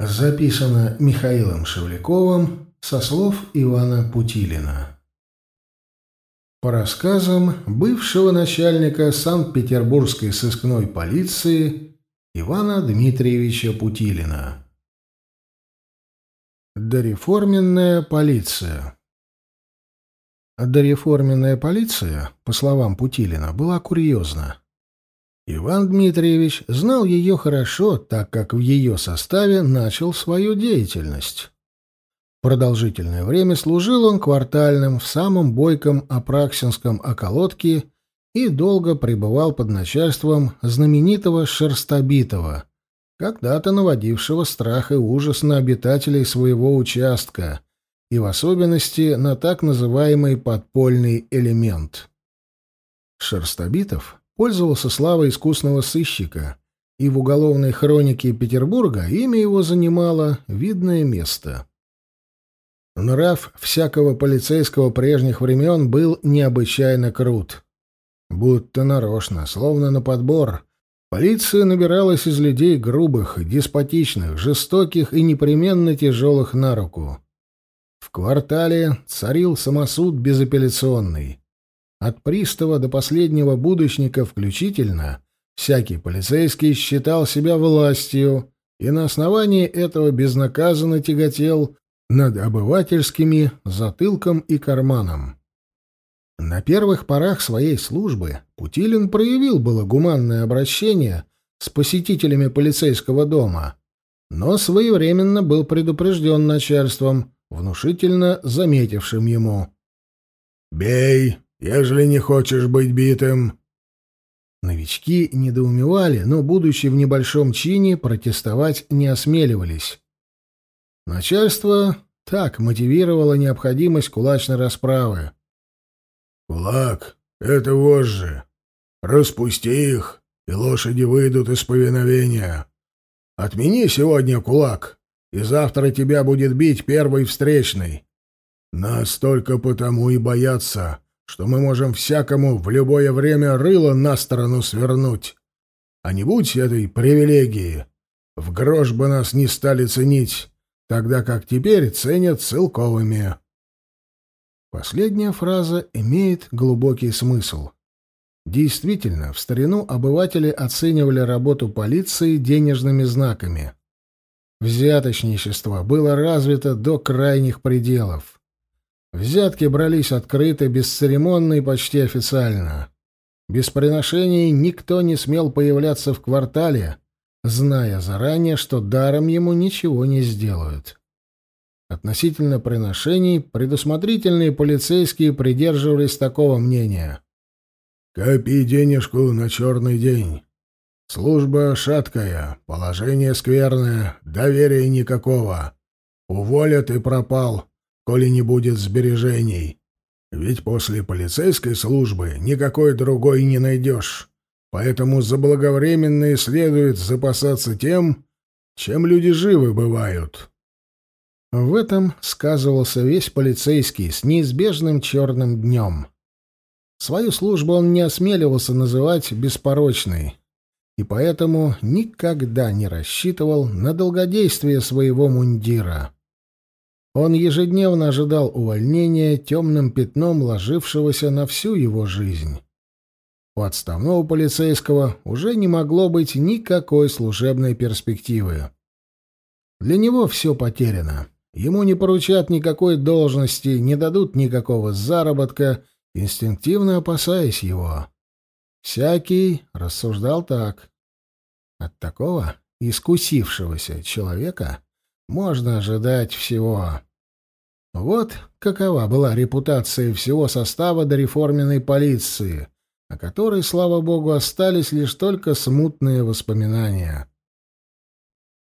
Записано Михаилом Шевляковым со слов Ивана Путилина. По рассказам бывшего начальника Санкт-Петербургской сыскной полиции Ивана Дмитриевича Путилина. Дореформенная полиция Дореформенная полиция, по словам Путилина, была курьезна. Иван Дмитриевич знал ее хорошо, так как в ее составе начал свою деятельность. Продолжительное время служил он квартальным в самом бойком Апраксинском околотке и долго пребывал под начальством знаменитого Шерстобитова, когда-то наводившего страх и ужас на обитателей своего участка, и в особенности на так называемый подпольный элемент. Шерстобитов пользовался славой искусного сыщика, и в уголовной хронике Петербурга имя его занимало видное место. Нрав всякого полицейского прежних времен был необычайно крут. Будто нарочно, словно на подбор, полиция набиралась из людей грубых, деспотичных, жестоких и непременно тяжелых на руку. В квартале царил самосуд безапелляционный. От пристава до последнего будущника включительно всякий полицейский считал себя властью и на основании этого безнаказанно тяготел над обывательскими затылком и карманом. На первых порах своей службы Путилин проявил было гуманное обращение с посетителями полицейского дома, но своевременно был предупрежден начальством, внушительно заметившим ему. «Бей, ежели не хочешь быть битым». Новички недоумевали, но, будучи в небольшом чине, протестовать не осмеливались. Начальство так мотивировало необходимость кулачной расправы. «Кулак — это вожжи. Распусти их, и лошади выйдут из повиновения. Отмени сегодня кулак, и завтра тебя будет бить первый встречный. Нас только потому и боятся, что мы можем всякому в любое время рыло на сторону свернуть. А не будь этой привилегии, в грош бы нас не стали ценить, тогда как теперь ценят целковыми. Последняя фраза имеет глубокий смысл. Действительно, в старину обыватели оценивали работу полиции денежными знаками. Взяточничество было развито до крайних пределов. Взятки брались открыто, бесцеремонно и почти официально. Без приношений никто не смел появляться в квартале, зная заранее, что даром ему ничего не сделают. Относительно приношений предусмотрительные полицейские придерживались такого мнения. «Копи денежку на черный день. Служба шаткая, положение скверное, доверия никакого. Уволят и пропал коли не будет сбережений. Ведь после полицейской службы никакой другой не найдешь. Поэтому заблаговременно и следует запасаться тем, чем люди живы бывают. В этом сказывался весь полицейский с неизбежным черным днем. Свою службу он не осмеливался называть беспорочной, и поэтому никогда не рассчитывал на долгодействие своего мундира. Он ежедневно ожидал увольнения темным пятном ложившегося на всю его жизнь. У отставного полицейского уже не могло быть никакой служебной перспективы. Для него все потеряно. Ему не поручат никакой должности, не дадут никакого заработка, инстинктивно опасаясь его. Всякий рассуждал так. От такого искусившегося человека можно ожидать всего. Вот какова была репутация всего состава дореформенной полиции, о которой, слава богу, остались лишь только смутные воспоминания.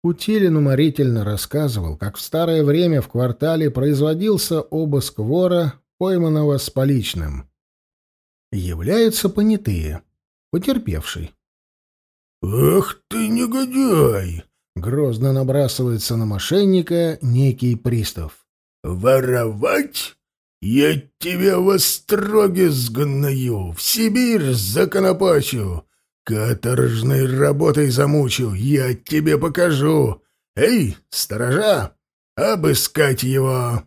Утилин уморительно рассказывал, как в старое время в квартале производился обыск вора, пойманного с поличным. Являются понятые, потерпевший. «Ах ты, негодяй!» — грозно набрасывается на мошенника некий пристав. Воровать? Я тебя в остроге сгною, в Сибирь законопачу, каторжной работой замучу, я тебе покажу, Эй, сторожа, обыскать его!»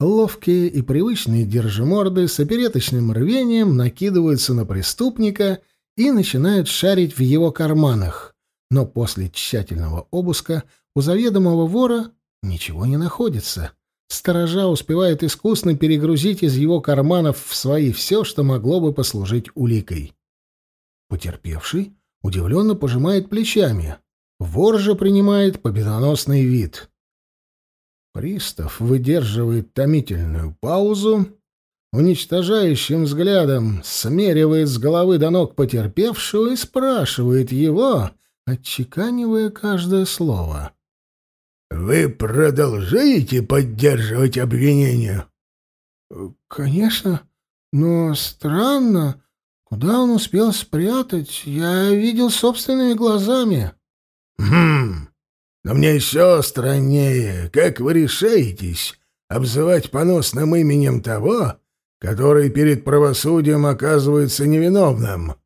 Ловкие и привычные держиморды с опереточным рвением накидываются на преступника и начинают шарить в его карманах. Но после тщательного обыска у заведомого вора ничего не находится. Сторожа успевает искусно перегрузить из его карманов в свои все, что могло бы послужить уликой. Потерпевший удивленно пожимает плечами. Вор же принимает победоносный вид. Пристав выдерживает томительную паузу, уничтожающим взглядом смеривает с головы до ног потерпевшего и спрашивает его, отчеканивая каждое слово. «Вы продолжаете поддерживать обвинение?» «Конечно, но странно. Куда он успел спрятать? Я видел собственными глазами». «Хм, но мне еще страннее, как вы решаетесь обзывать поносным именем того, который перед правосудием оказывается невиновным?»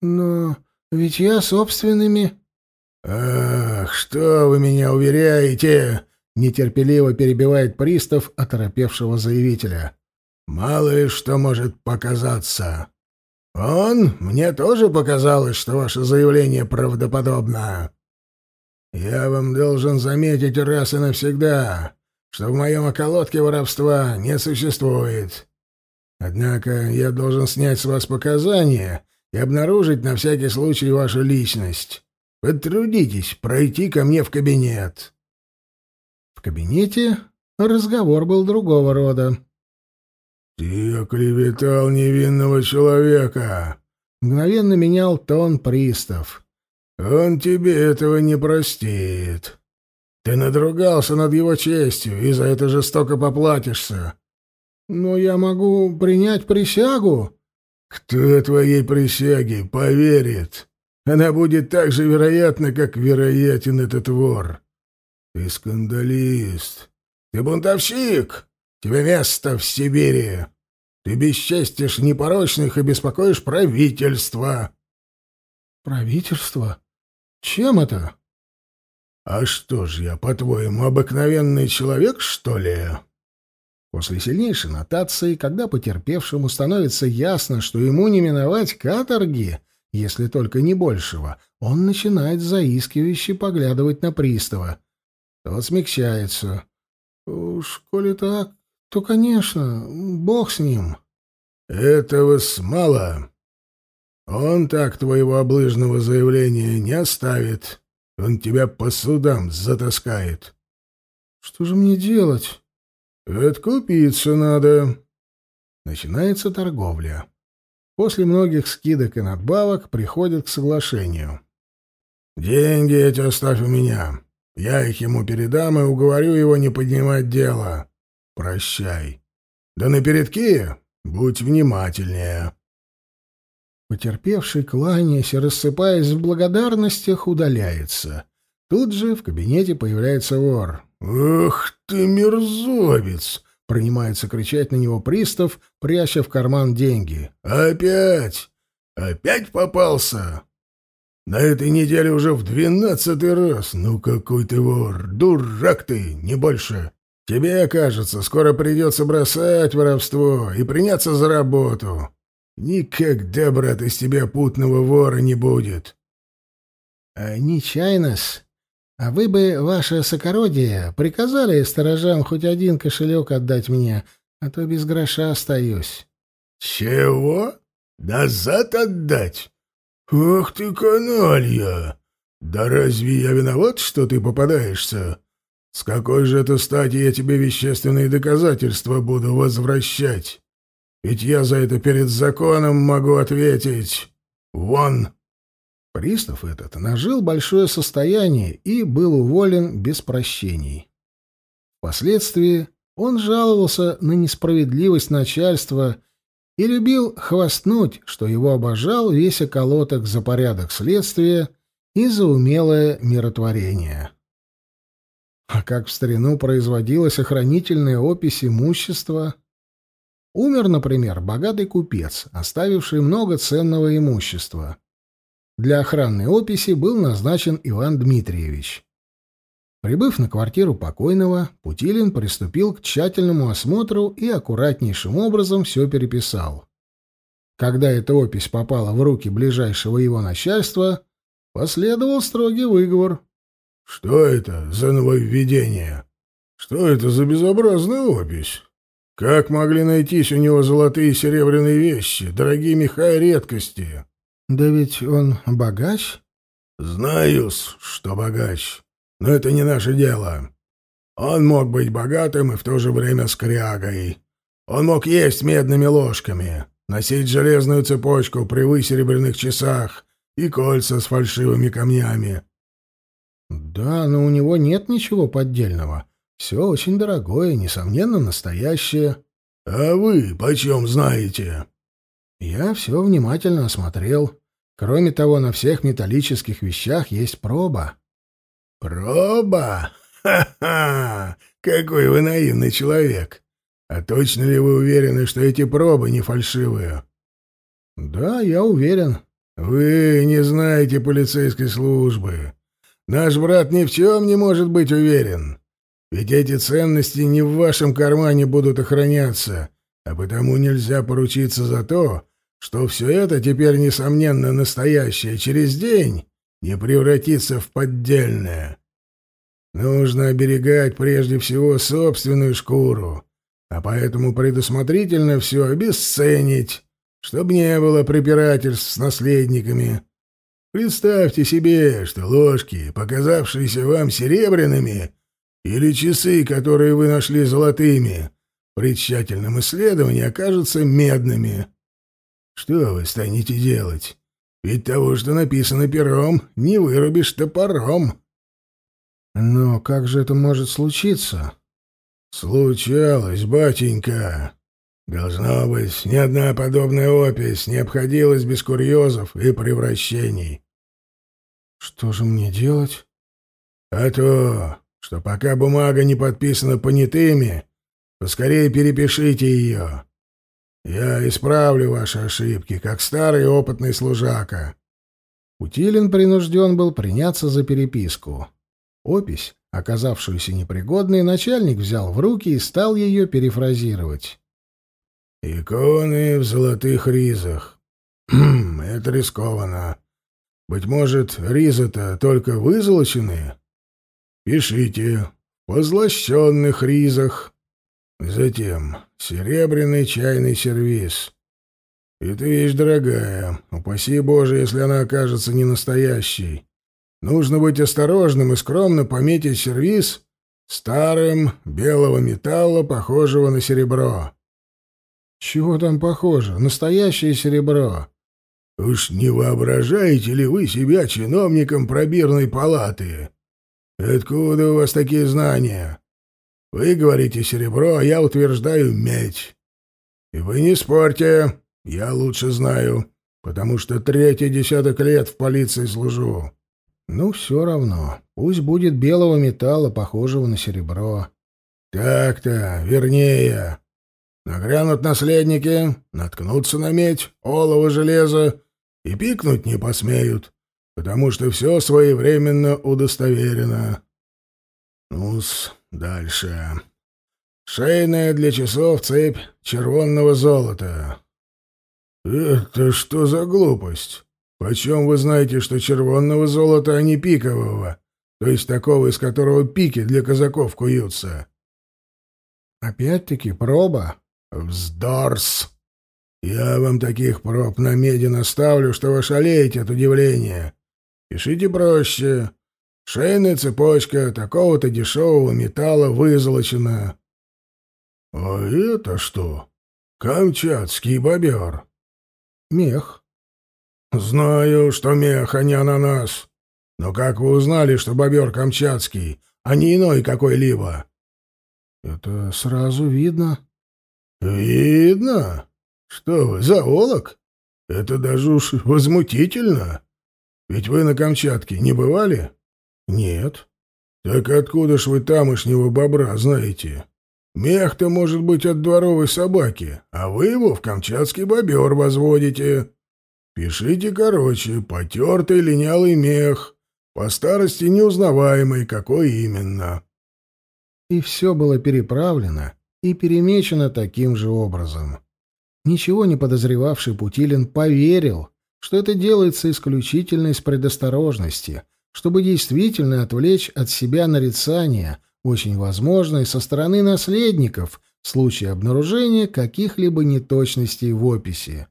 «Но ведь я собственными...» «Ах, что вы меня уверяете?» — нетерпеливо перебивает пристав оторопевшего заявителя. «Мало ли что может показаться. Он, мне тоже показалось, что ваше заявление правдоподобно. Я вам должен заметить раз и навсегда, что в моем околотке воровства не существует. Однако я должен снять с вас показания и обнаружить на всякий случай вашу личность». Потрудитесь пройти ко мне в кабинет. В кабинете разговор был другого рода. Ты оклеветал невинного человека. Мгновенно менял тон пристав. Он тебе этого не простит. Ты надругался над его честью, и за это жестоко поплатишься. Но я могу принять присягу. Кто твоей присяге поверит? Она будет так же вероятна, как вероятен этот вор. Ты скандалист. Ты бунтовщик. Тебе место в Сибири. Ты бесчестишь непорочных и беспокоишь правительство. Правительство? Чем это? А что ж я, по-твоему, обыкновенный человек, что ли? После сильнейшей нотации, когда потерпевшему становится ясно, что ему не миновать каторги, если только не большего, он начинает заискивающе поглядывать на пристава. Тот смягчается. «Уж коли так, то, конечно, бог с ним». «Этого с мало. Он так твоего облыжного заявления не оставит. Он тебя по судам затаскает». «Что же мне делать?» «Откупиться надо». Начинается торговля после многих скидок и надбавок приходят к соглашению. «Деньги эти оставь у меня. Я их ему передам и уговорю его не поднимать дело. Прощай. Да на передки будь внимательнее». Потерпевший, кланяясь и рассыпаясь в благодарностях, удаляется. Тут же в кабинете появляется вор. «Ах ты, мерзавец! Принимается кричать на него пристав, пряча в карман деньги. «Опять! Опять попался! На этой неделе уже в двенадцатый раз! Ну какой ты вор! Дурак ты, не больше! Тебе, кажется, скоро придется бросать воровство и приняться за работу. Никогда, брат, из тебя путного вора не будет!» «А нечаянно-с!» А вы бы, ваше сокородие, приказали сторожам хоть один кошелек отдать мне, а то без гроша остаюсь. — Чего? Назад отдать? Ах ты, каналья! Да разве я виноват, что ты попадаешься? С какой же это стати я тебе вещественные доказательства буду возвращать? Ведь я за это перед законом могу ответить. Вон! Пристав этот нажил большое состояние и был уволен без прощений. Впоследствии он жаловался на несправедливость начальства и любил хвастнуть, что его обожал весь околоток за порядок следствия и за умелое миротворение. А как в старину производилась охранительная опись имущества? Умер, например, богатый купец, оставивший много ценного имущества. Для охранной описи был назначен Иван Дмитриевич. Прибыв на квартиру покойного, Путилин приступил к тщательному осмотру и аккуратнейшим образом все переписал. Когда эта опись попала в руки ближайшего его начальства, последовал строгий выговор. «Что это за нововведение? Что это за безобразная опись? Как могли найтись у него золотые и серебряные вещи, дорогие меха и редкости?» «Да ведь он богач?» знаю что богач. Но это не наше дело. Он мог быть богатым и в то же время скрягой. Он мог есть медными ложками, носить железную цепочку при высеребряных часах и кольца с фальшивыми камнями. Да, но у него нет ничего поддельного. Все очень дорогое, несомненно, настоящее. А вы почем знаете? Я все внимательно осмотрел. Кроме того, на всех металлических вещах есть проба. «Проба? Ха-ха! Какой вы наивный человек! А точно ли вы уверены, что эти пробы не фальшивые?» «Да, я уверен». «Вы не знаете полицейской службы. Наш брат ни в чем не может быть уверен. Ведь эти ценности не в вашем кармане будут охраняться, а потому нельзя поручиться за то, что все это теперь, несомненно, настоящее через день не превратиться в поддельное. Нужно оберегать прежде всего собственную шкуру, а поэтому предусмотрительно все обесценить, чтобы не было препирательств с наследниками. Представьте себе, что ложки, показавшиеся вам серебряными, или часы, которые вы нашли золотыми, при тщательном исследовании окажутся медными. Что вы станете делать? Ведь того, что написано пером, не вырубишь топором. Но как же это может случиться? Случалось, батенька. Должно быть, ни одна подобная опись не обходилась без курьезов и превращений. Что же мне делать? А то, что пока бумага не подписана понятыми, поскорее перепишите ее. Я исправлю ваши ошибки, как старый опытный служака. Утилин принужден был приняться за переписку. Опись, оказавшуюся непригодной, начальник взял в руки и стал ее перефразировать. «Иконы в золотых ризах. Хм, это рискованно. Быть может, ризы-то только вызолочены? Пишите. В позлощенных ризах. Затем серебряный чайный сервиз. Это вещь дорогая. Упаси Боже, если она окажется не настоящей. Нужно быть осторожным и скромно пометить сервиз старым белого металла, похожего на серебро. Чего там похоже? Настоящее серебро. Уж не воображаете ли вы себя чиновником пробирной палаты? Откуда у вас такие знания? Вы говорите серебро, а я утверждаю медь. И вы не спорьте, я лучше знаю, потому что третий десяток лет в полиции служу. Ну, все равно. Пусть будет белого металла, похожего на серебро. Так-то, вернее. Нагрянут наследники, наткнутся на медь, олово, железо и пикнуть не посмеют, потому что все своевременно удостоверено. Ну-с, дальше. Шейная для часов цепь червонного золота. Это что за глупость? Почем вы знаете, что червонного золота, а не пикового, то есть такого, из которого пики для казаков куются? Опять-таки проба. Вздорс! Я вам таких проб на меди наставлю, что вы шалеете от удивления. Пишите проще. Шейная цепочка такого-то дешевого металла вызолочена. — А это что? Камчатский бобер. — Мех. — Знаю, что мех, а не ананас. Но как вы узнали, что бобер камчатский, а не иной какой-либо? — Это сразу видно. — Видно? Что вы, зоолог? Это даже уж возмутительно. Ведь вы на Камчатке не бывали? — «Нет». «Так откуда ж вы тамошнего бобра знаете? Мех-то может быть от дворовой собаки, а вы его в камчатский бобер возводите. Пишите короче, потертый линялый мех, По старости неузнаваемый, какой именно. И все было переправлено и перемечено таким же образом. Ничего не подозревавший Путилин поверил, что это делается исключительно из предосторожности, чтобы действительно отвлечь от себя нарицание, очень возможное со стороны наследников в случае обнаружения каких-либо неточностей в описи.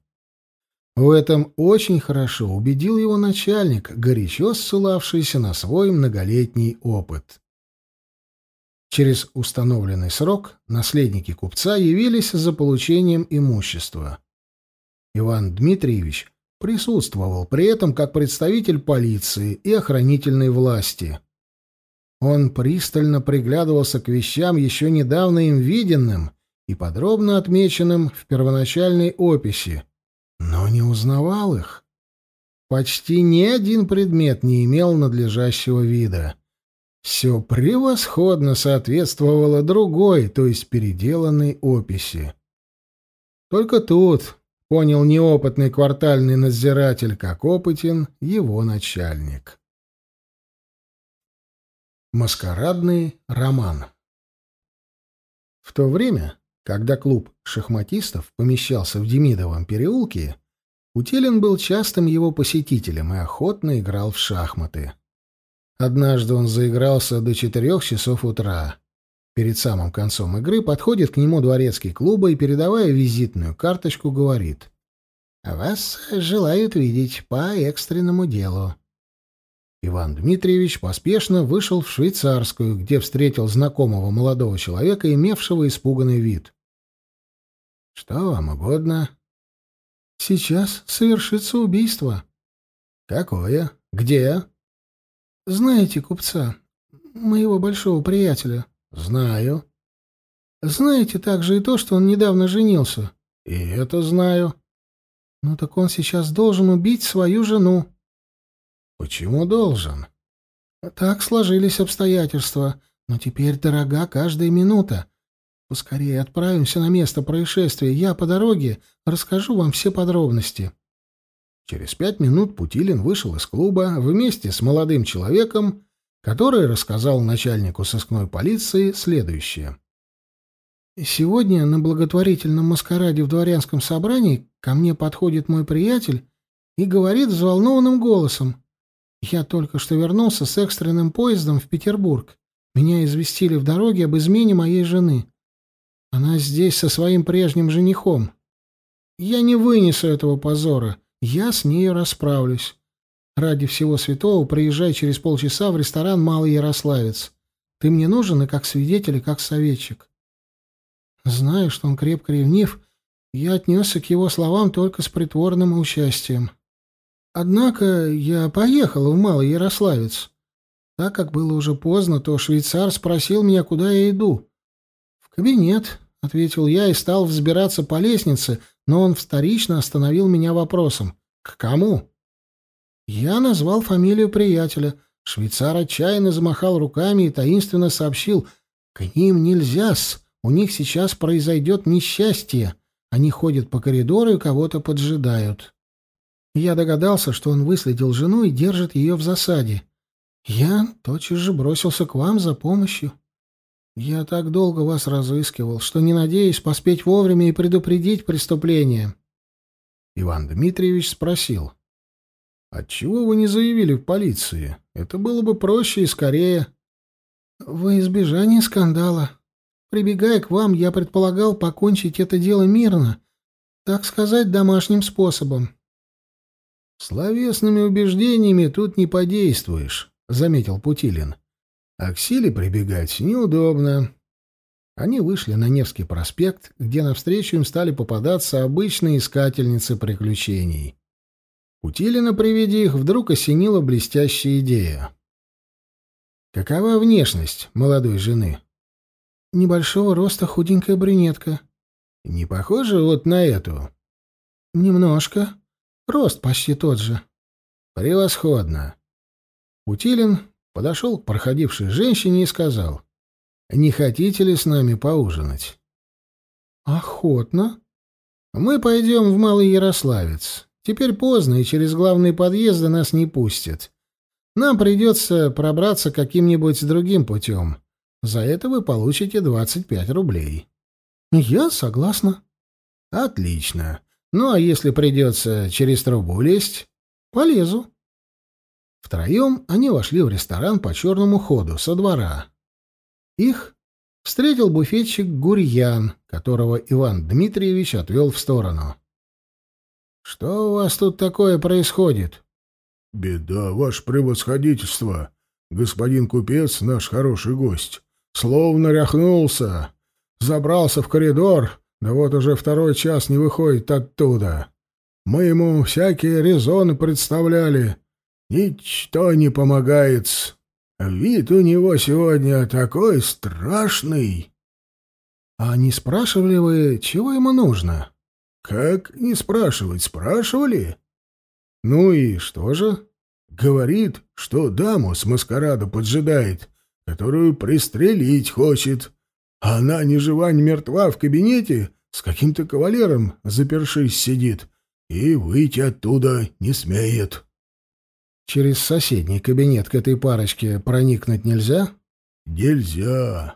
В этом очень хорошо убедил его начальник, горячо ссылавшийся на свой многолетний опыт. Через установленный срок наследники купца явились за получением имущества. Иван Дмитриевич присутствовал при этом как представитель полиции и охранительной власти. Он пристально приглядывался к вещам, еще недавно им виденным и подробно отмеченным в первоначальной описи, но не узнавал их. Почти ни один предмет не имел надлежащего вида. Все превосходно соответствовало другой, то есть переделанной описи. Только тут понял неопытный квартальный надзиратель, как опытен его начальник. Маскарадный роман В то время, когда клуб шахматистов помещался в Демидовом переулке, Утелин был частым его посетителем и охотно играл в шахматы. Однажды он заигрался до четырех часов утра. Перед самым концом игры подходит к нему дворецкий клуба и, передавая визитную карточку, говорит «Вас желают видеть по экстренному делу». Иван Дмитриевич поспешно вышел в швейцарскую, где встретил знакомого молодого человека, имевшего испуганный вид. «Что вам угодно?» «Сейчас совершится убийство». «Какое? Где?» «Знаете купца, моего большого приятеля?» «Знаю». «Знаете также и то, что он недавно женился?» «И это знаю». «Ну так он сейчас должен убить свою жену». «Почему должен?» «Так сложились обстоятельства, но теперь дорога каждая минута. Поскорее отправимся на место происшествия. Я по дороге расскажу вам все подробности». Через пять минут Путилин вышел из клуба вместе с молодым человеком, который рассказал начальнику сыскной полиции следующее. «Сегодня на благотворительном маскараде в дворянском собрании ко мне подходит мой приятель и говорит взволнованным голосом. Я только что вернулся с экстренным поездом в Петербург. Меня известили в дороге об измене моей жены. Она здесь со своим прежним женихом. Я не вынесу этого позора. Я с нею расправлюсь. Ради всего святого приезжай через полчаса в ресторан «Малый Ярославец». Ты мне нужен и как свидетель, и как советчик. Знаю, что он крепко ревнив, я отнесся к его словам только с притворным участием. Однако я поехал в Малый Ярославец. Так как было уже поздно, то швейцар спросил меня, куда я иду. «В кабинет», — ответил я и стал взбираться по лестнице, но он вторично остановил меня вопросом. «К кому?» Я назвал фамилию приятеля. Швейцар отчаянно замахал руками и таинственно сообщил. «К ним нельзя-с. У них сейчас произойдет несчастье. Они ходят по коридору и кого-то поджидают». Я догадался, что он выследил жену и держит ее в засаде. Я тотчас же бросился к вам за помощью. Я так долго вас разыскивал, что не надеюсь поспеть вовремя и предупредить преступление. Иван Дмитриевич спросил. Отчего вы не заявили в полиции? Это было бы проще и скорее. Во избежание скандала. Прибегая к вам, я предполагал покончить это дело мирно, так сказать, домашним способом. Словесными убеждениями тут не подействуешь, заметил Путилин. А к силе прибегать неудобно. Они вышли на Невский проспект, где навстречу им стали попадаться обычные искательницы приключений. Утилина при виде их вдруг осенила блестящая идея. «Какова внешность молодой жены?» «Небольшого роста худенькая брюнетка». «Не похожа вот на эту?» «Немножко. Рост почти тот же». «Превосходно». Утилин подошел к проходившей женщине и сказал, «Не хотите ли с нами поужинать?» «Охотно. Мы пойдем в Малый Ярославец. Теперь поздно, и через главные подъезды нас не пустят. Нам придется пробраться каким-нибудь другим путем. За это вы получите 25 рублей». «Я согласна». «Отлично. Ну, а если придется через трубу лезть, полезу». Втроем они вошли в ресторан по черному ходу, со двора. Их встретил буфетчик Гурьян, которого Иван Дмитриевич отвел в сторону. «Что у вас тут такое происходит?» «Беда, ваше превосходительство. Господин купец, наш хороший гость, словно ряхнулся. Забрался в коридор, да вот уже второй час не выходит оттуда. Мы ему всякие резоны представляли. Ничто не помогает. Вид у него сегодня такой страшный. А не спрашивали вы, чего ему нужно? Как не спрашивать? Спрашивали? Ну и что же? Говорит, что даму с маскарада поджидает, которую пристрелить хочет. А она ни жива, ни мертва в кабинете с каким-то кавалером, запершись, сидит и выйти оттуда не смеет. Через соседний кабинет к этой парочке проникнуть нельзя? Нельзя.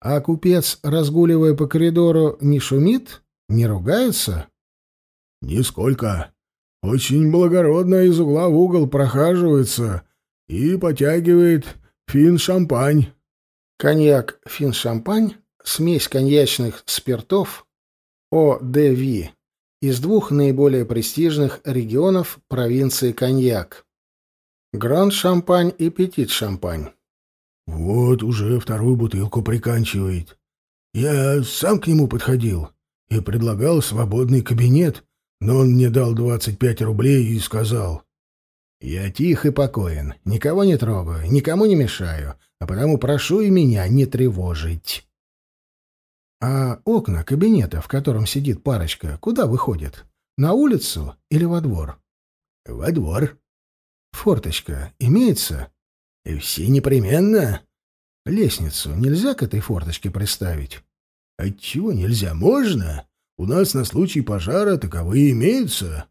А купец, разгуливая по коридору, не шумит? Не ругается? Нисколько. Очень благородно из угла в угол прохаживается и потягивает фин-шампань. Коньяк фин-шампань — смесь коньячных спиртов ОДВ из двух наиболее престижных регионов провинции Коньяк. Гранд-шампань и петит-шампань. Вот уже вторую бутылку приканчивает. Я сам к нему подходил и предлагал свободный кабинет, но он мне дал двадцать пять рублей и сказал, «Я тих и покоен, никого не трогаю, никому не мешаю, а потому прошу и меня не тревожить. А окна кабинета, в котором сидит парочка, куда выходят? На улицу или во двор? Во двор. Форточка имеется? Все непременно. Лестницу нельзя к этой форточке приставить? Отчего нельзя? Можно. У нас на случай пожара таковые имеются.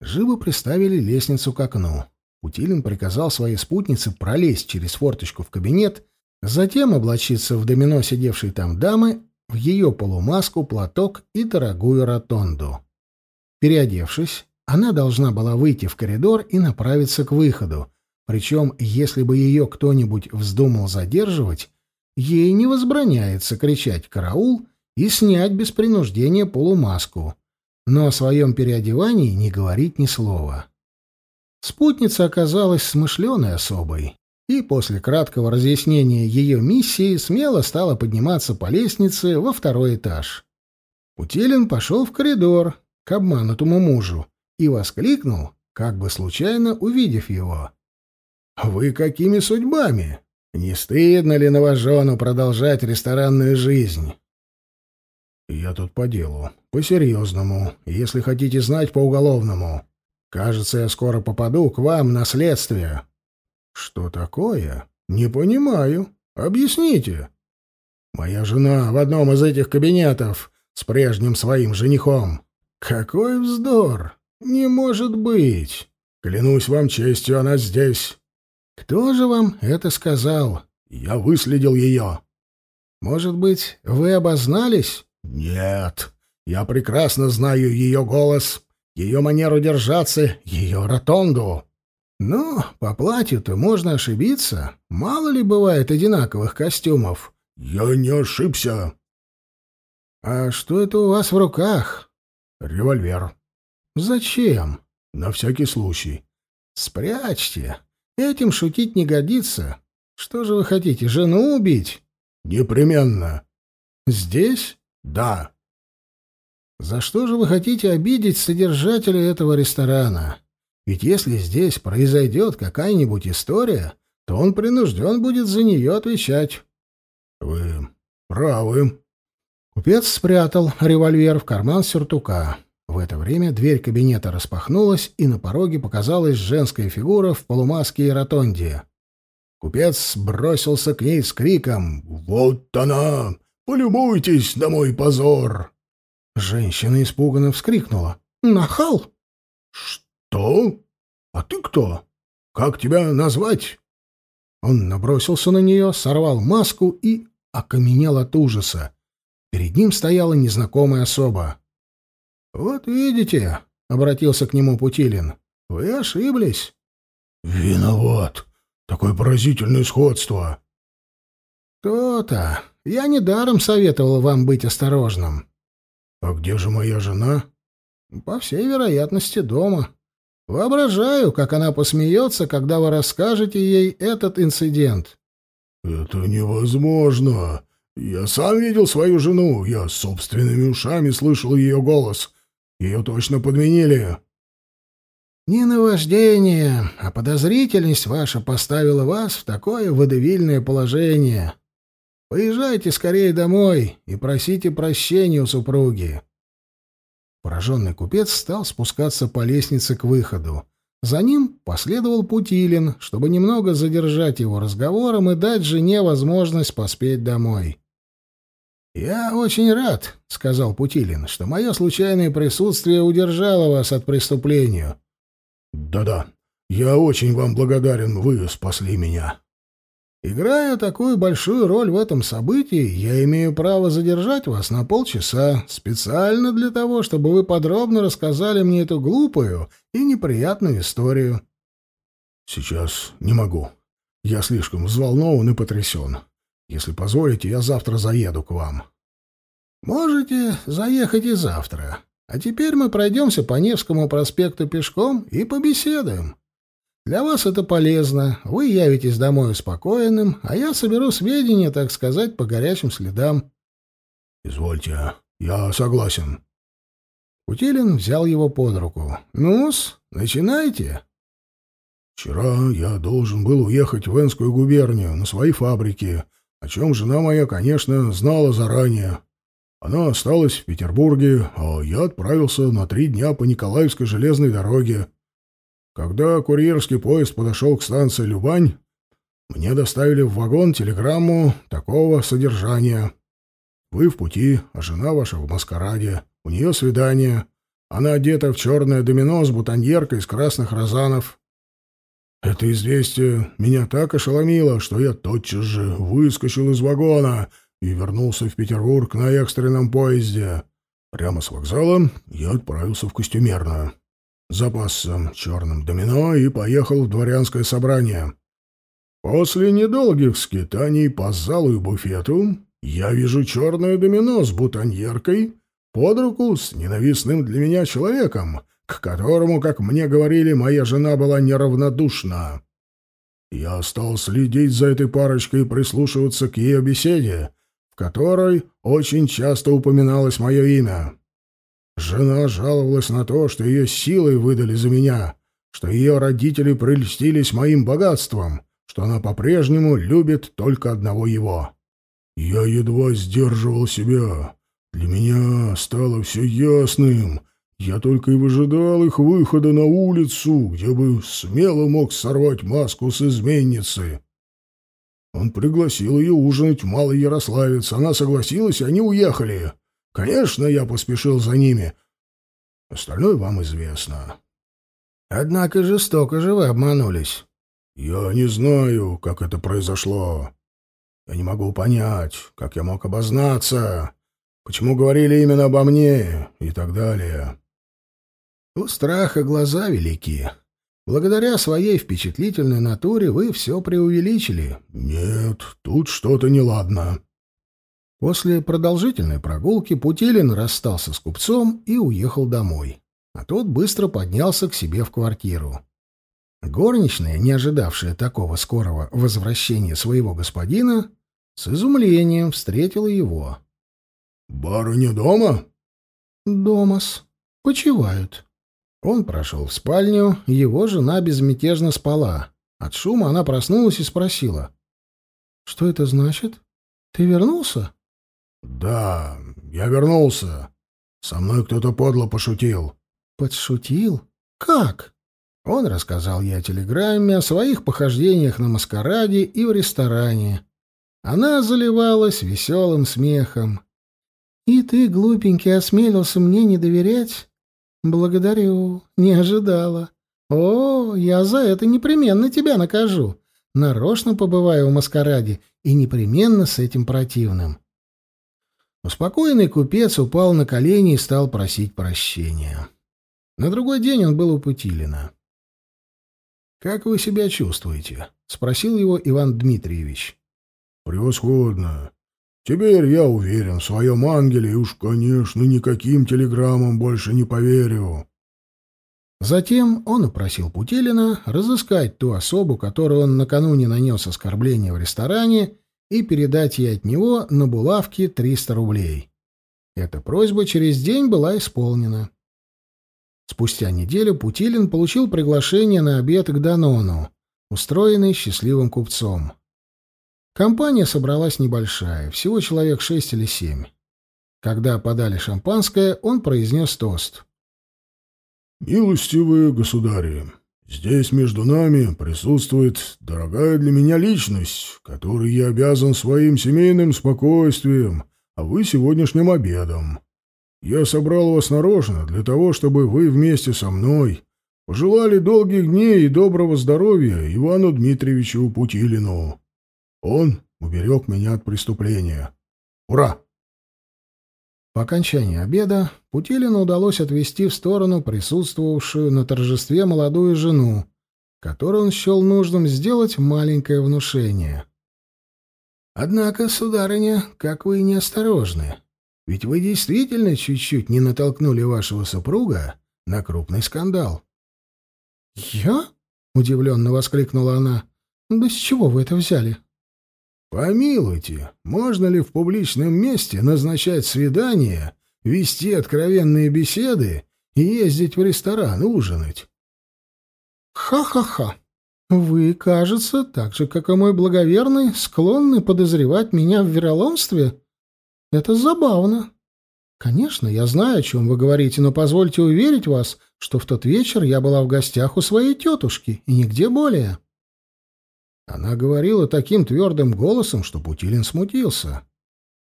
Живо приставили лестницу к окну. Утилин приказал своей спутнице пролезть через форточку в кабинет, затем облачиться в домино сидевшей там дамы, в ее полумаску, платок и дорогую ротонду. Переодевшись, она должна была выйти в коридор и направиться к выходу, причем, если бы ее кто-нибудь вздумал задерживать, ей не возбраняется кричать «караул» и снять без принуждения полумаску, но о своем переодевании не говорить ни слова. Спутница оказалась смышленой особой, и после краткого разъяснения ее миссии смело стала подниматься по лестнице во второй этаж. Утилин пошел в коридор к обманутому мужу и воскликнул, как бы случайно увидев его. «Вы какими судьбами? Не стыдно ли новожену продолжать ресторанную жизнь?» «Я тут по делу, по-серьезному, если хотите знать, по-уголовному. Кажется, я скоро попаду к вам на следствие. Что такое? Не понимаю. Объясните. Моя жена в одном из этих кабинетов с прежним своим женихом. Какой вздор! Не может быть. Клянусь вам честью, она здесь. Кто же вам это сказал? Я выследил ее. Может быть, вы обознались? Нет. Я прекрасно знаю ее голос ее манеру держаться, ее ротонду. Ну, по платью-то можно ошибиться. Мало ли бывает одинаковых костюмов. Я не ошибся. А что это у вас в руках? Револьвер. Зачем? На всякий случай. Спрячьте. Этим шутить не годится. Что же вы хотите, жену убить? Непременно. Здесь? Да. За что же вы хотите обидеть содержателя этого ресторана? Ведь если здесь произойдет какая-нибудь история, то он принужден будет за нее отвечать. Вы правы. Купец спрятал револьвер в карман сюртука. Это время дверь кабинета распахнулась, и на пороге показалась женская фигура в полумаске и ротонде. Купец бросился к ней с криком «Вот она! Полюбуйтесь на мой позор!» Женщина испуганно вскрикнула. «Нахал!» «Что? А ты кто?» Как тебя назвать?» Он набросился на нее, сорвал маску и окаменел от ужаса. Перед ним стояла незнакомая особа. «Вот видите», — обратился к нему Путилин, — «вы ошиблись». «Виноват. Такое поразительное сходство». «То-то. Я недаром советовал вам быть осторожным». «А где же моя жена?» «По всей вероятности, дома. Воображаю, как она посмеется, когда вы расскажете ей этот инцидент». «Это невозможно. Я сам видел свою жену. Я собственными ушами слышал ее голос. Ее точно подменили». «Не наваждение, а подозрительность ваша поставила вас в такое водевильное положение. Поезжайте скорее домой и просите прощения у супруги». Пораженный купец стал спускаться по лестнице к выходу. За ним последовал Путилин, чтобы немного задержать его разговором и дать жене возможность поспеть домой. «Я очень рад», — сказал Путилин, — «что мое случайное присутствие удержало вас от преступления». «Да-да, я очень вам благодарен, вы спасли меня». Играя такую большую роль в этом событии, я имею право задержать вас на полчаса, специально для того, чтобы вы подробно рассказали мне эту глупую и неприятную историю. Сейчас не могу. Я слишком взволнован и потрясен. Если позволите, я завтра заеду к вам. Можете заехать и завтра. А теперь мы пройдемся по Невскому проспекту пешком и побеседуем. Для вас это полезно. Вы явитесь домой успокоенным, а я соберу сведения, так сказать, по горячим следам. Извольте, я согласен. Путилин взял его под руку. Ну-с, начинайте. Вчера я должен был уехать в Энскую губернию на свои фабрики, о чем жена моя, конечно, знала заранее. Она осталась в Петербурге, а я отправился на три дня по Николаевской железной дороге. Когда курьерский поезд подошел к станции Любань, мне доставили в вагон телеграмму такого содержания. Вы в пути, а жена ваша в маскараде. У нее свидание. Она одета в черное домино с бутоньеркой из красных розанов. Это известие меня так ошеломило, что я тотчас же выскочил из вагона и вернулся в Петербург на экстренном поезде. Прямо с вокзала я отправился в костюмерную запасся черным домино и поехал в дворянское собрание. После недолгих скитаний по залу и буфету я вижу черное домино с бутоньеркой под руку с ненавистным для меня человеком, к которому, как мне говорили, моя жена была неравнодушна. Я стал следить за этой парочкой и прислушиваться к ее беседе, в которой очень часто упоминалось мое имя. Жена жаловалась на то, что ее силой выдали за меня, что ее родители прельстились моим богатством, что она по-прежнему любит только одного его. Я едва сдерживал себя. Для меня стало все ясным. Я только и выжидал их выхода на улицу, где бы смело мог сорвать маску с изменницы. Он пригласил ее ужинать в Малый Ярославец. Она согласилась, и они уехали. Конечно, я поспешил за ними. Остальное вам известно. Однако жестоко же вы обманулись. Я не знаю, как это произошло. Я не могу понять, как я мог обознаться, почему говорили именно обо мне и так далее. У страха глаза велики. Благодаря своей впечатлительной натуре вы все преувеличили. Нет, тут что-то неладно. После продолжительной прогулки Путилин расстался с купцом и уехал домой, а тот быстро поднялся к себе в квартиру. Горничная, не ожидавшая такого скорого возвращения своего господина, с изумлением встретила его. «Барыня дома?» «Дома-с. Почивают». Он прошел в спальню, его жена безмятежно спала. От шума она проснулась и спросила. «Что это значит? Ты вернулся?» «Да, я вернулся. Со мной кто-то подло пошутил». «Подшутил? Как?» Он рассказал ей о телеграмме, о своих похождениях на маскараде и в ресторане. Она заливалась веселым смехом. «И ты, глупенький, осмелился мне не доверять? Благодарю, не ожидала. «О, я за это непременно тебя накажу. Нарочно побываю в маскараде и непременно с этим противным». Успокоенный купец упал на колени и стал просить прощения. На другой день он был у Путилина. «Как вы себя чувствуете?» — спросил его Иван Дмитриевич. «Превосходно. Теперь я уверен в своем ангеле и уж, конечно, никаким телеграммам больше не поверю». Затем он упросил Путилина разыскать ту особу, которую он накануне нанес оскорбление в ресторане, и передать ей от него на булавке 300 рублей. Эта просьба через день была исполнена. Спустя неделю Путилин получил приглашение на обед к Данону, устроенный счастливым купцом. Компания собралась небольшая, всего человек шесть или семь. Когда подали шампанское, он произнес тост. «Милостивые государи, здесь между нами присутствует дорогая для меня личность, которой я обязан своим семейным спокойствием, а вы сегодняшним обедом. Я собрал вас нарочно для того, чтобы вы вместе со мной пожелали долгих дней и доброго здоровья Ивану Дмитриевичу Путилину. Он уберег меня от преступления. Ура! По окончании обеда Путилину удалось отвести в сторону присутствовавшую на торжестве молодую жену, которой он счел нужным сделать маленькое внушение. «Однако, сударыня, как вы неосторожны. Ведь вы действительно чуть-чуть не натолкнули вашего супруга на крупный скандал». «Я?» — удивленно воскликнула она. «Да с чего вы это взяли?» Помилуйте, можно ли в публичном месте назначать свидания, вести откровенные беседы и ездить в ресторан ужинать? Ха-ха-ха. Вы, кажется, так же, как и мой благоверный, склонны подозревать меня в вероломстве? Это забавно. Конечно, я знаю, о чем вы говорите, но позвольте уверить вас, что в тот вечер я была в гостях у своей тетушки, и нигде более. Она говорила таким твердым голосом, что Путилин смутился.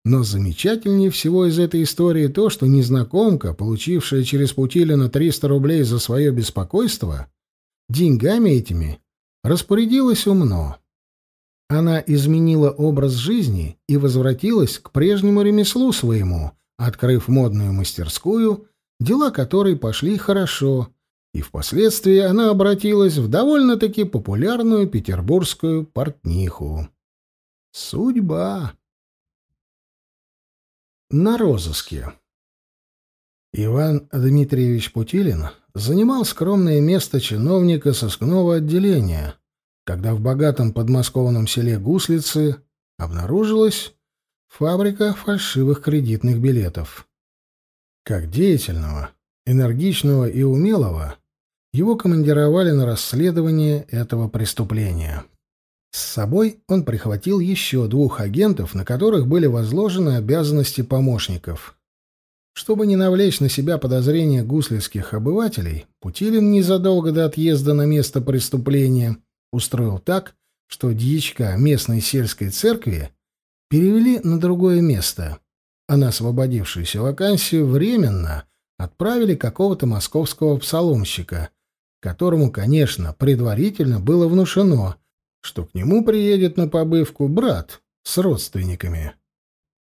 Но замечательнее всего из этой истории то, что незнакомка, получившая через Путилина 300 рублей за свое беспокойство, деньгами этими распорядилась умно. Она изменила образ жизни и возвратилась к прежнему ремеслу своему, открыв модную мастерскую, дела которой пошли хорошо, и впоследствии она обратилась в довольно-таки популярную петербургскую портниху. Судьба. На розыске. Иван Дмитриевич Путилин занимал скромное место чиновника сыскного отделения, когда в богатом подмосковном селе Гуслицы обнаружилась фабрика фальшивых кредитных билетов. Как деятельного, энергичного и умелого, его командировали на расследование этого преступления. С собой он прихватил еще двух агентов, на которых были возложены обязанности помощников. Чтобы не навлечь на себя подозрения гуслицких обывателей, Путилин незадолго до отъезда на место преступления устроил так, что дьячка местной сельской церкви перевели на другое место, а на освободившуюся вакансию временно отправили какого-то московского псаломщика, которому, конечно, предварительно было внушено, что к нему приедет на побывку брат с родственниками.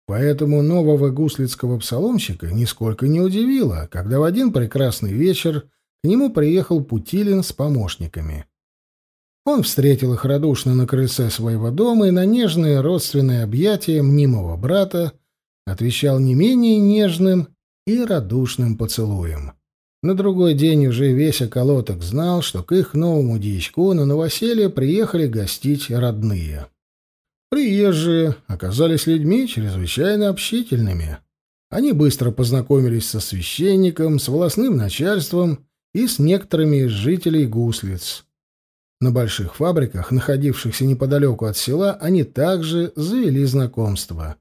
Поэтому нового гуслицкого псаломщика нисколько не удивило, когда в один прекрасный вечер к нему приехал Путилин с помощниками. Он встретил их радушно на крыльце своего дома и на нежные родственные объятия мнимого брата отвечал не менее нежным и радушным поцелуем. На другой день уже весь околоток знал, что к их новому дьячку на новоселье приехали гостить родные. Приезжие оказались людьми чрезвычайно общительными. Они быстро познакомились со священником, с волосным начальством и с некоторыми из жителей гуслиц. На больших фабриках, находившихся неподалеку от села, они также завели знакомство.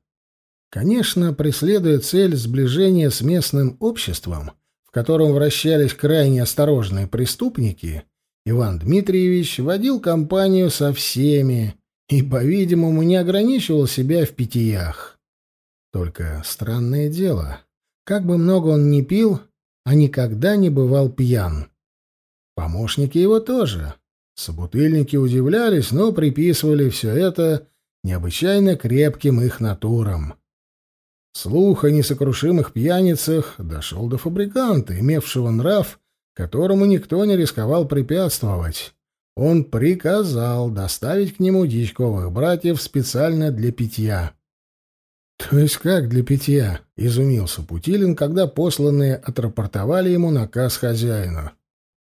Конечно, преследуя цель сближения с местным обществом, в котором вращались крайне осторожные преступники, Иван Дмитриевич водил компанию со всеми и, по-видимому, не ограничивал себя в питьях. Только странное дело, как бы много он ни пил, а никогда не бывал пьян. Помощники его тоже. Собутыльники удивлялись, но приписывали все это необычайно крепким их натурам. Слух о несокрушимых пьяницах дошел до фабриканта, имевшего нрав, которому никто не рисковал препятствовать. Он приказал доставить к нему дичковых братьев специально для питья. «То есть как для питья?» — изумился Путилин, когда посланные отрапортовали ему наказ хозяина.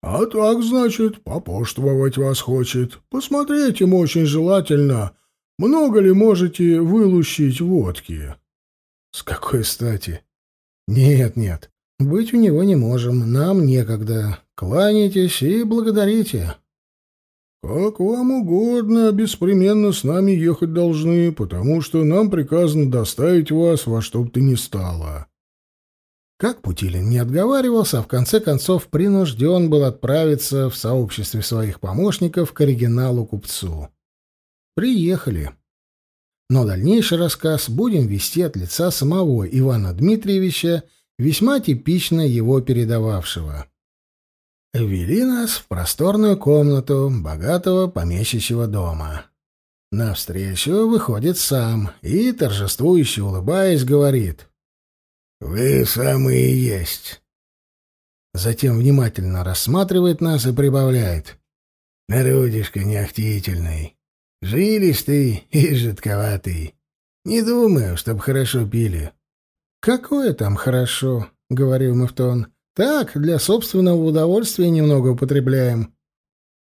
«А так, значит, попоштовать вас хочет. Посмотреть ему очень желательно, много ли можете вылущить водки». «С какой стати?» «Нет, нет, быть у него не можем, нам некогда. Кланяйтесь и благодарите». «Как вам угодно, беспременно с нами ехать должны, потому что нам приказано доставить вас во что бы то ни стало». Как Путилин не отговаривался, а в конце концов принужден был отправиться в сообществе своих помощников к оригиналу-купцу. Приехали. Но дальнейший рассказ будем вести от лица самого Ивана Дмитриевича, весьма типично его передававшего. Вели нас в просторную комнату богатого помещичьего дома. Навстречу выходит сам и, торжествующе улыбаясь, говорит «Вы самые есть». Затем внимательно рассматривает нас и прибавляет «Народишко неахтительный, жилистый и жидковатый. Не думаю, чтоб хорошо пили». «Какое там хорошо?» — говорил мы в тон. Так, для собственного удовольствия немного употребляем.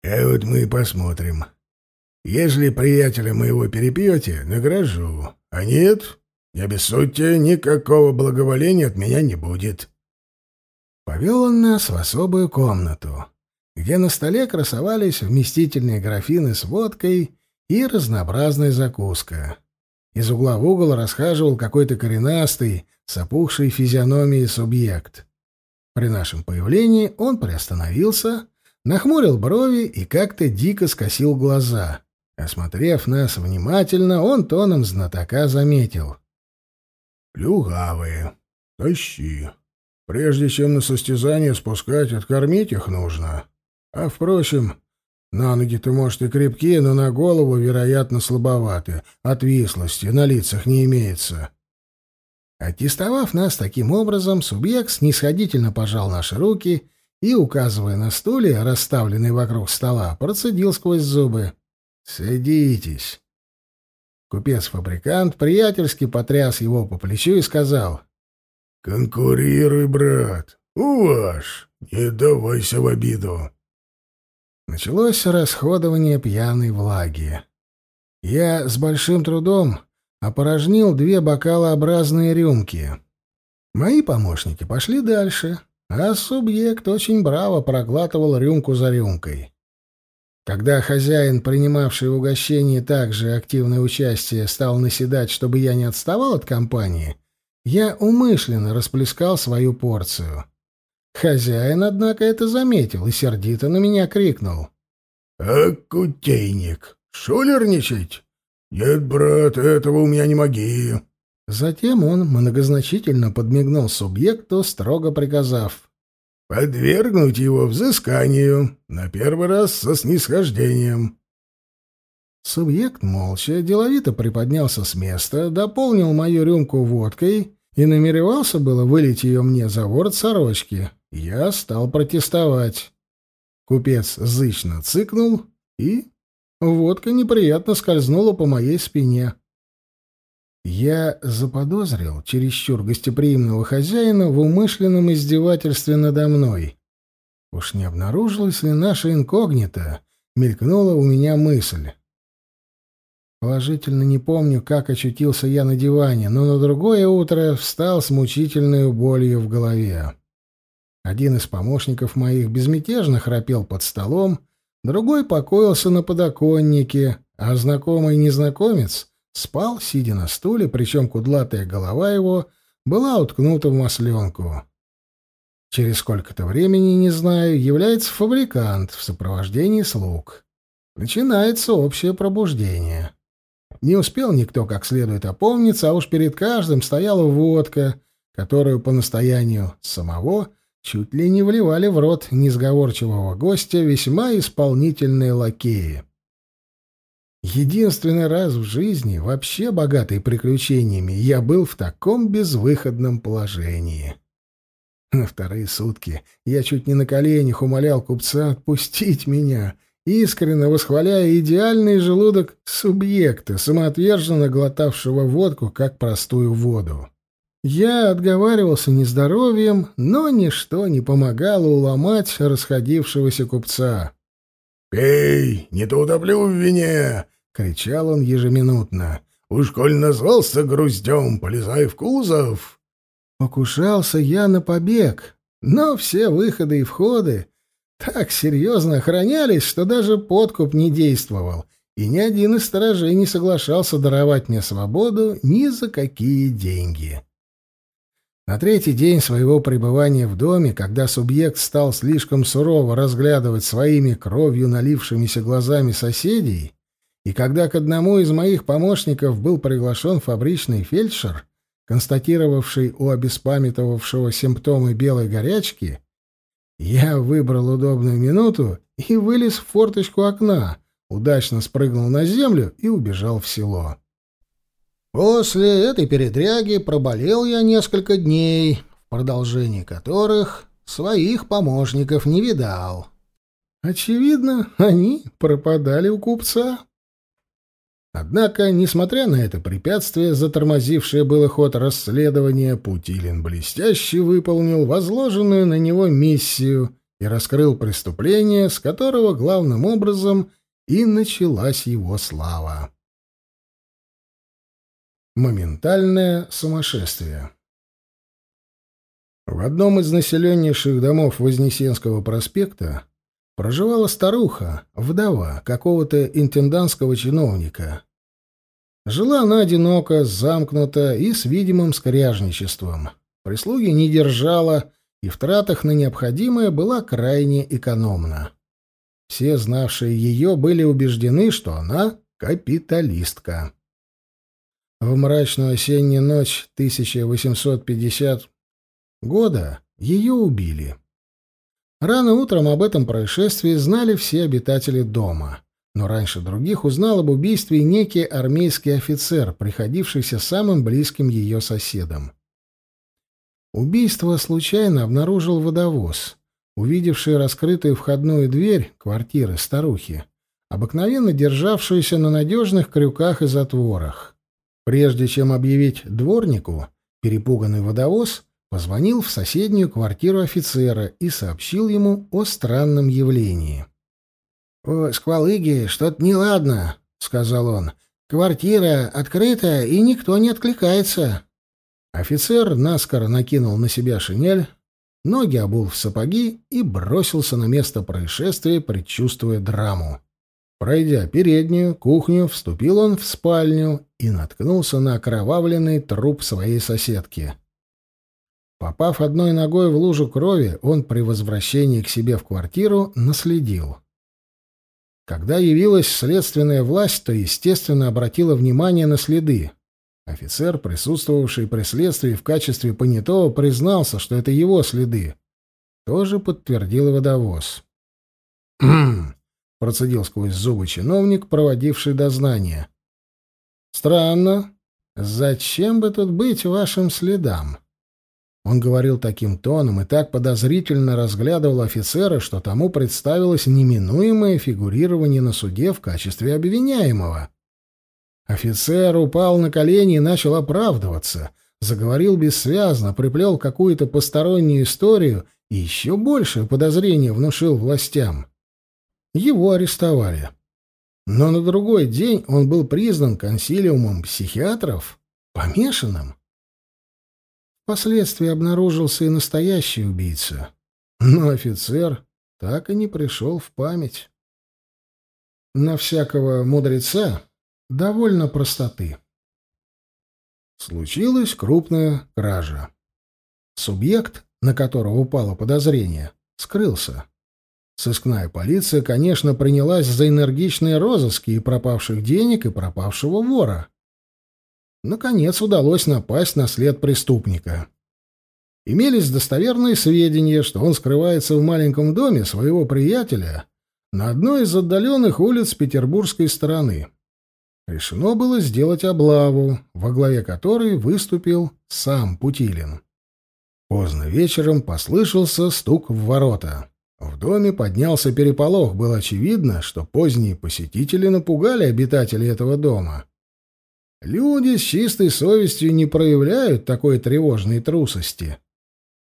А вот мы и посмотрим. Если приятеля моего перепьете, награжу. А нет, не обессудьте, никакого благоволения от меня не будет. Повел он нас в особую комнату, где на столе красовались вместительные графины с водкой и разнообразная закуска. Из угла в угол расхаживал какой-то коренастый, с опухшей физиономией субъект. При нашем появлении он приостановился, нахмурил брови и как-то дико скосил глаза. Осмотрев нас внимательно, он тоном знатока заметил. «Плюгавые. Тащи. Прежде чем на состязание спускать, откормить их нужно. А, впрочем, на ноги-то, может, и крепкие, но на голову, вероятно, слабоваты. Отвислости на лицах не имеется. Аттестовав нас таким образом, субъект снисходительно пожал наши руки и, указывая на стулья, расставленные вокруг стола, процедил сквозь зубы. «Садитесь». Купец-фабрикант приятельски потряс его по плечу и сказал. «Конкурируй, брат. Уваж. Не давайся в обиду». Началось расходование пьяной влаги. Я с большим трудом опорожнил две бокалообразные рюмки. Мои помощники пошли дальше, а субъект очень браво проглатывал рюмку за рюмкой. Когда хозяин, принимавший в угощении также активное участие, стал наседать, чтобы я не отставал от компании, я умышленно расплескал свою порцию. Хозяин, однако, это заметил и сердито на меня крикнул. — А кутейник, шулерничать? «Нет, брат, этого у меня не моги». Затем он многозначительно подмигнул субъекту, строго приказав. «Подвергнуть его взысканию, на первый раз со снисхождением». Субъект молча, деловито приподнялся с места, дополнил мою рюмку водкой и намеревался было вылить ее мне за ворот сорочки. Я стал протестовать. Купец зычно цыкнул и Водка неприятно скользнула по моей спине. Я заподозрил чересчур гостеприимного хозяина в умышленном издевательстве надо мной. Уж не обнаружилось ли наше инкогнито, мелькнула у меня мысль. Положительно не помню, как очутился я на диване, но на другое утро встал с мучительной болью в голове. Один из помощников моих безмятежно храпел под столом, Другой покоился на подоконнике, а знакомый незнакомец спал, сидя на стуле, причем кудлатая голова его была уткнута в масленку. Через сколько-то времени, не знаю, является фабрикант в сопровождении слуг. Начинается общее пробуждение. Не успел никто как следует опомниться, а уж перед каждым стояла водка, которую по настоянию самого чуть ли не вливали в рот несговорчивого гостя весьма исполнительные лакеи. Единственный раз в жизни, вообще богатый приключениями, я был в таком безвыходном положении. На вторые сутки я чуть не на коленях умолял купца отпустить меня, искренне восхваляя идеальный желудок субъекта, самоотверженно глотавшего водку, как простую воду. Я отговаривался нездоровьем, но ничто не помогало уломать расходившегося купца. «Пей, не то утоплю в вине!» — кричал он ежеминутно. «Уж коль назвался груздем, полезай в кузов!» Покушался я на побег, но все выходы и входы так серьезно охранялись, что даже подкуп не действовал, и ни один из сторожей не соглашался даровать мне свободу ни за какие деньги. На третий день своего пребывания в доме, когда субъект стал слишком сурово разглядывать своими кровью налившимися глазами соседей, и когда к одному из моих помощников был приглашен фабричный фельдшер, констатировавший у обеспамятовавшего симптомы белой горячки, я выбрал удобную минуту и вылез в форточку окна, удачно спрыгнул на землю и убежал в село. После этой передряги проболел я несколько дней, в продолжении которых своих помощников не видал. Очевидно, они пропадали у купца. Однако, несмотря на это препятствие, затормозившее было ход расследования, Путилин блестяще выполнил возложенную на него миссию и раскрыл преступление, с которого главным образом и началась его слава. Моментальное сумасшествие. В одном из населеннейших домов Вознесенского проспекта проживала старуха, вдова какого-то интендантского чиновника. Жила она одиноко, замкнута и с видимым скряжничеством. Прислуги не держала, и в тратах на необходимое была крайне экономна. Все, знавшие ее, были убеждены, что она капиталистка. В мрачную осеннюю ночь 1850 года ее убили. Рано утром об этом происшествии знали все обитатели дома, но раньше других узнал об убийстве некий армейский офицер, приходившийся самым близким ее соседом. Убийство случайно обнаружил водовоз, увидевший раскрытую входную дверь квартиры старухи, обыкновенно державшуюся на надежных крюках и затворах. Прежде чем объявить дворнику, перепуганный водовоз позвонил в соседнюю квартиру офицера и сообщил ему о странном явлении. «О, сквалыги, что-то неладно», — сказал он. «Квартира открыта, и никто не откликается». Офицер наскоро накинул на себя шинель, ноги обул в сапоги и бросился на место происшествия, предчувствуя драму. Пройдя переднюю, кухню, вступил он в спальню и наткнулся на окровавленный труп своей соседки. Попав одной ногой в лужу крови, он при возвращении к себе в квартиру наследил. Когда явилась следственная власть, то, естественно, обратила внимание на следы. Офицер, присутствовавший при следствии в качестве понятого, признался, что это его следы. Тоже подтвердил водовоз. «Хм, процедил сквозь зубы чиновник, проводивший дознание. Странно. Зачем бы тут быть вашим следам? Он говорил таким тоном и так подозрительно разглядывал офицера, что тому представилось неминуемое фигурирование на суде в качестве обвиняемого. Офицер упал на колени и начал оправдываться, заговорил бессвязно, приплел какую-то постороннюю историю и еще большее подозрение внушил властям. Его арестовали. Но на другой день он был признан консилиумом психиатров помешанным. Впоследствии обнаружился и настоящий убийца. Но офицер так и не пришел в память. На всякого мудреца довольно простоты. Случилась крупная кража. Субъект, на которого упало подозрение, скрылся. Сыскная полиция, конечно, принялась за энергичные розыски и пропавших денег, и пропавшего вора. Наконец удалось напасть на след преступника. Имелись достоверные сведения, что он скрывается в маленьком доме своего приятеля на одной из отдаленных улиц петербургской стороны. Решено было сделать облаву, во главе которой выступил сам Путилин. Поздно вечером послышался стук в ворота. В доме поднялся переполох. Было очевидно, что поздние посетители напугали обитателей этого дома. Люди с чистой совестью не проявляют такой тревожной трусости.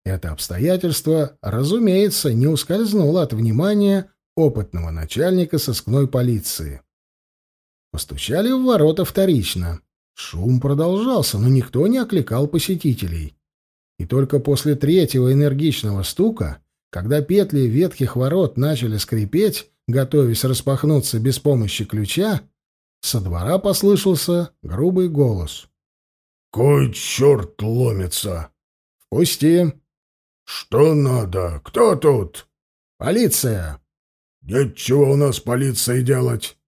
Это обстоятельство, разумеется, не ускользнуло от внимания опытного начальника сыскной полиции. Постучали в ворота вторично. Шум продолжался, но никто не окликал посетителей. И только после третьего энергичного стука, когда петли ветхих ворот начали скрипеть, готовясь распахнуться без помощи ключа, со двора послышался грубый голос. «Кой черт ломится?» «Впусти!» «Что надо? Кто тут?» «Полиция!» «Нечего у нас полиции делать!»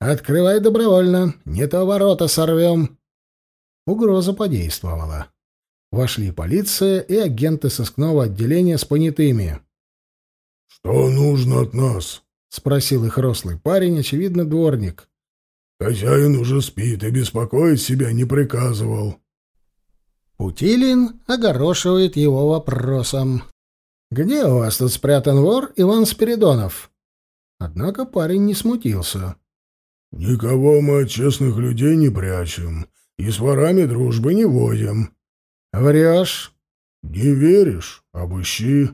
«Открывай добровольно, не то ворота сорвем!» Угроза подействовала. Вошли полиция и агенты сыскного отделения с понятыми. «Что нужно от нас?» — спросил их рослый парень, очевидно, дворник. «Хозяин уже спит и беспокоить себя не приказывал». Путилин огорошивает его вопросом. «Где у вас тут спрятан вор Иван Спиридонов?» Однако парень не смутился. «Никого мы от честных людей не прячем и с ворами дружбы не водим». «Врешь?» «Не веришь? Обыщи».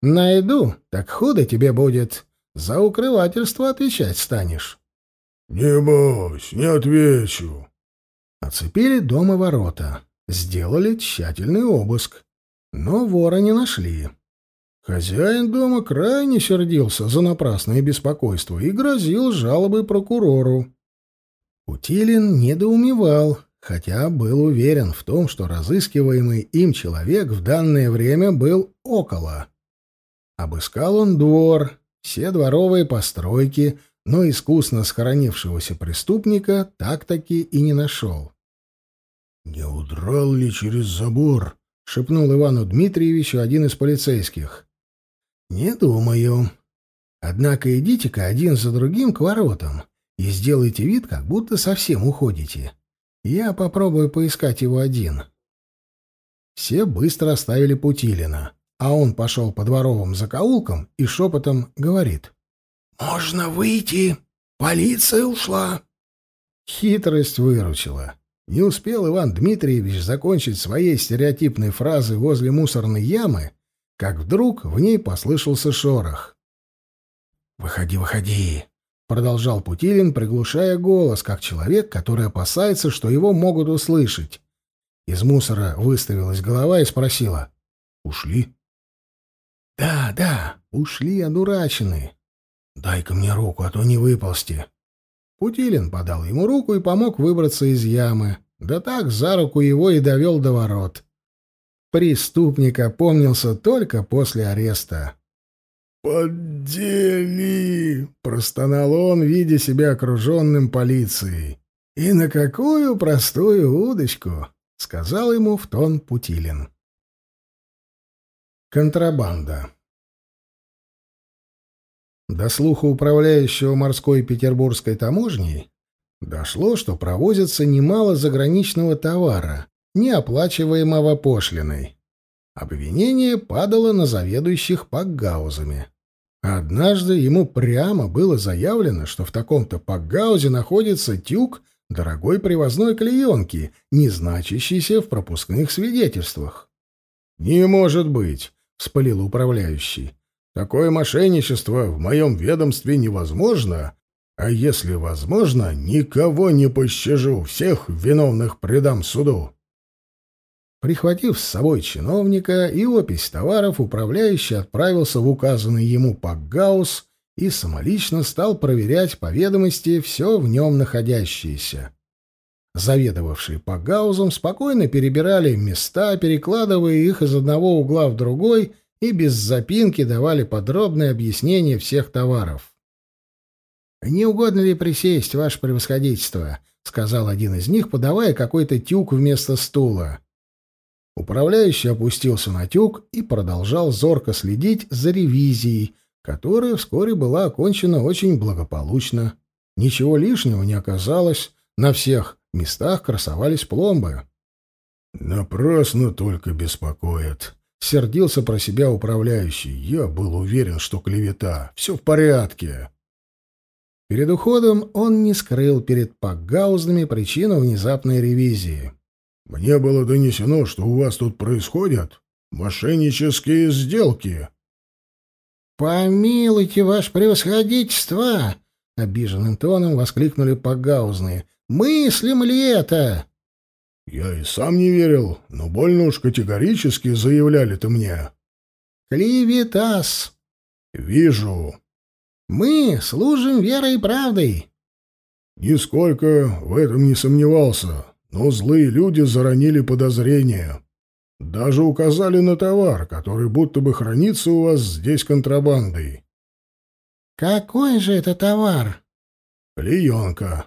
«Найду, так худо тебе будет. За укрывательство отвечать станешь». «Не бойся, не отвечу». Оцепили дом и ворота. Сделали тщательный обыск, но вора не нашли. Хозяин дома крайне сердился за напрасное беспокойство и грозил жалобой прокурору. Утилин недоумевал, хотя был уверен в том, что разыскиваемый им человек в данное время был около. Обыскал он двор, все дворовые постройки, но искусно схоронившегося преступника так-таки и не нашел. «Не удрал ли через забор?» — шепнул Ивану Дмитриевичу один из полицейских. «Не думаю. Однако идите-ка один за другим к воротам и сделайте вид, как будто совсем уходите. Я попробую поискать его один». Все быстро оставили Путилина, а он пошел по дворовым закоулкам и шепотом говорит. «Можно выйти. Полиция ушла». Хитрость выручила. Не успел Иван Дмитриевич закончить своей стереотипной фразы возле мусорной ямы, как вдруг в ней послышался шорох. «Выходи, выходи!» — продолжал Путилин, приглушая голос, как человек, который опасается, что его могут услышать. Из мусора выставилась голова и спросила. «Ушли?» «Да, да, ушли одураченные. Дай-ка мне руку, а то не выползти». Путилин подал ему руку и помог выбраться из ямы. Да так за руку его и довел до ворот. Преступник опомнился только после ареста. «Поддели!» — простонал он, видя себя окруженным полицией. «И на какую простую удочку!» — сказал ему в тон Путилин. Контрабанда до слуха управляющего морской петербургской таможней дошло, что провозится немало заграничного товара, не оплачиваемого пошлиной. Обвинение падало на заведующих пакгаузами. Однажды ему прямо было заявлено, что в таком-то пакгаузе находится тюк дорогой привозной клеенки, не значащийся в пропускных свидетельствах. «Не может быть!» — вспылил управляющий. Такое мошенничество в моем ведомстве невозможно, а если возможно, никого не пощажу, всех виновных предам суду. Прихватив с собой чиновника и опись товаров, управляющий отправился в указанный ему пакгаус и самолично стал проверять по ведомости все в нем находящееся. Заведовавшие пакгаузом спокойно перебирали места, перекладывая их из одного угла в другой — и без запинки давали подробное объяснение всех товаров. «Не угодно ли присесть, ваше превосходительство?» — сказал один из них, подавая какой-то тюк вместо стула. Управляющий опустился на тюк и продолжал зорко следить за ревизией, которая вскоре была окончена очень благополучно. Ничего лишнего не оказалось, на всех местах красовались пломбы. «Напрасно только беспокоит», — сердился про себя управляющий. «Я был уверен, что клевета. Все в порядке». Перед уходом он не скрыл перед Пакгаузными причину внезапной ревизии. «Мне было донесено, что у вас тут происходят мошеннические сделки». «Помилуйте, ваше превосходительство!» — обиженным тоном воскликнули Пагаузные. «Мыслим ли это?» «Я и сам не верил, но больно уж категорически заявляли-то мне». «Клеветас!» «Вижу». «Мы служим верой и правдой». «Нисколько в этом не сомневался, но злые люди заронили подозрения. Даже указали на товар, который будто бы хранится у вас здесь контрабандой». «Какой же это товар?» «Клеенка».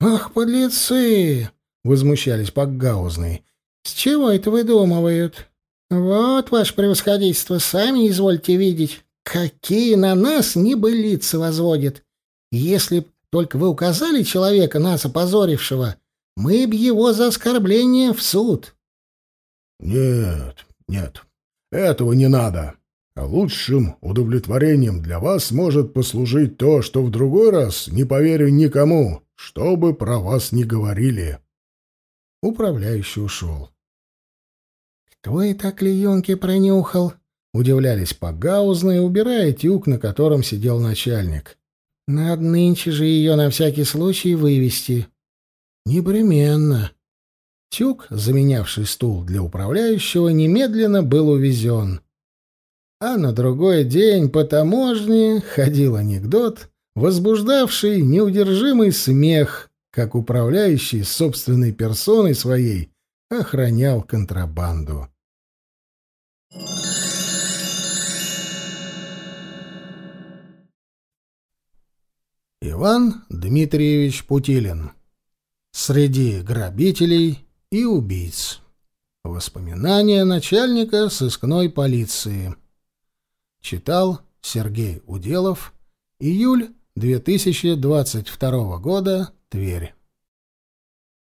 «Ах, подлецы!» — возмущались Пакгаузные. «С чего это выдумывают? Вот, ваше превосходительство, сами извольте видеть, какие на нас небылицы возводят. Если б только вы указали человека, нас опозорившего, мы б его за оскорбление в суд». «Нет, нет, этого не надо. А лучшим удовлетворением для вас может послужить то, что в другой раз не поверю никому, что бы про вас ни говорили». Управляющий ушел. «Кто это клеенки пронюхал?» — удивлялись погаузные, убирая тюк, на котором сидел начальник. «Надо нынче же ее на всякий случай вывести». «Непременно». Тюк, заменявший стул для управляющего, немедленно был увезен. А на другой день по таможне ходил анекдот, возбуждавший неудержимый смех — как управляющий собственной персоной своей охранял контрабанду. Иван Дмитриевич Путилин. Среди грабителей и убийц. Воспоминания начальника сыскной полиции. Читал Сергей Уделов. Июль 2022 года. Тверь.